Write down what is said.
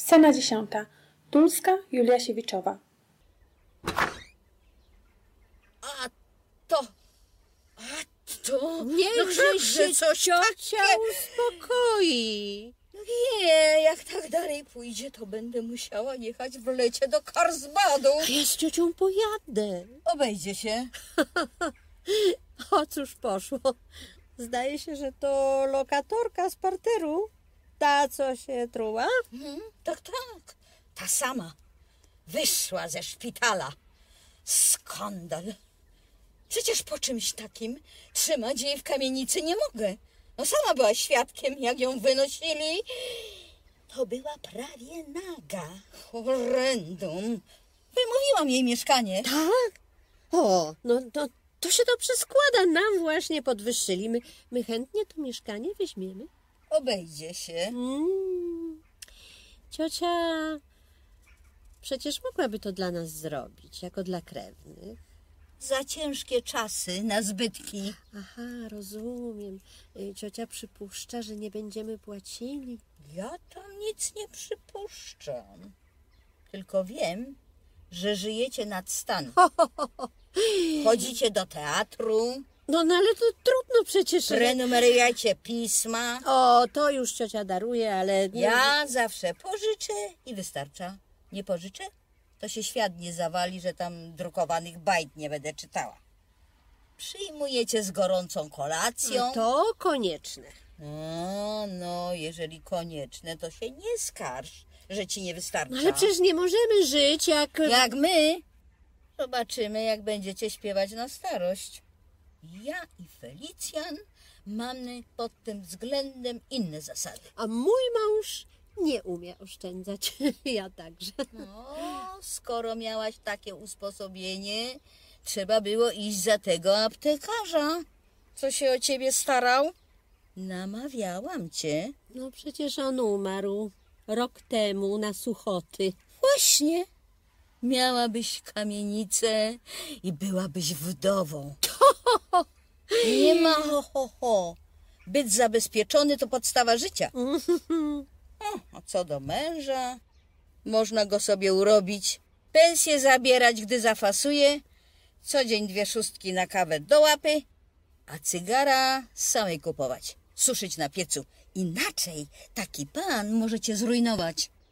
Scena dziesiąta. Dulska Julia Siewiczowa. A to... A to... Niechże no, się coś ciocia uspokoi. No Nie, jak tak dalej pójdzie, to będę musiała jechać w lecie do Karlsbadu. Ja z ciocią pojadę. Obejdzie się. O cóż poszło. Zdaje się, że to lokatorka z parteru. Ta, co się truła? Mhm, tak, tak. Ta sama. Wyszła ze szpitala. Skandal. Przecież po czymś takim trzymać jej w kamienicy nie mogę. No sama była świadkiem, jak ją wynosili. To była prawie naga. Horrendum. Wymówiłam jej mieszkanie. Tak? O, no to, to się dobrze składa. Nam właśnie podwyższyli. My, my chętnie to mieszkanie weźmiemy. Obejdzie się. Mm. Ciocia przecież mogłaby to dla nas zrobić, jako dla krewnych. Za ciężkie czasy na zbytki. Aha, rozumiem. Y, Ciocia przypuszcza, że nie będziemy płacili. Ja tam nic nie przypuszczam. Tylko wiem, że żyjecie nad stan. Chodzicie do teatru, No, no ale to trudno przecież. prenumerujecie pisma. O, to już ciocia daruje, ale... Ja zawsze pożyczę i wystarcza. Nie pożyczę, to się świat nie zawali, że tam drukowanych bajt nie będę czytała. Przyjmujecie z gorącą kolacją. To konieczne. No, no, jeżeli konieczne, to się nie skarż, że ci nie wystarcza. No, ale przecież nie możemy żyć jak... Jak my? Zobaczymy, jak będziecie śpiewać na starość. Ja i Felicjan mamy pod tym względem inne zasady. A mój mąż nie umie oszczędzać. Ja także. No, skoro miałaś takie usposobienie, trzeba było iść za tego aptekarza, co się o ciebie starał. Namawiałam cię. No przecież on umarł rok temu na suchoty. Właśnie. Miałabyś kamienicę i byłabyś wdową. Nie ma ho, ho, ho. Być zabezpieczony to podstawa życia. O, a co do męża, można go sobie urobić. Pensję zabierać, gdy zafasuje. Co dzień dwie szóstki na kawę do łapy, a cygara samej kupować. Suszyć na piecu. Inaczej taki pan może cię zrujnować.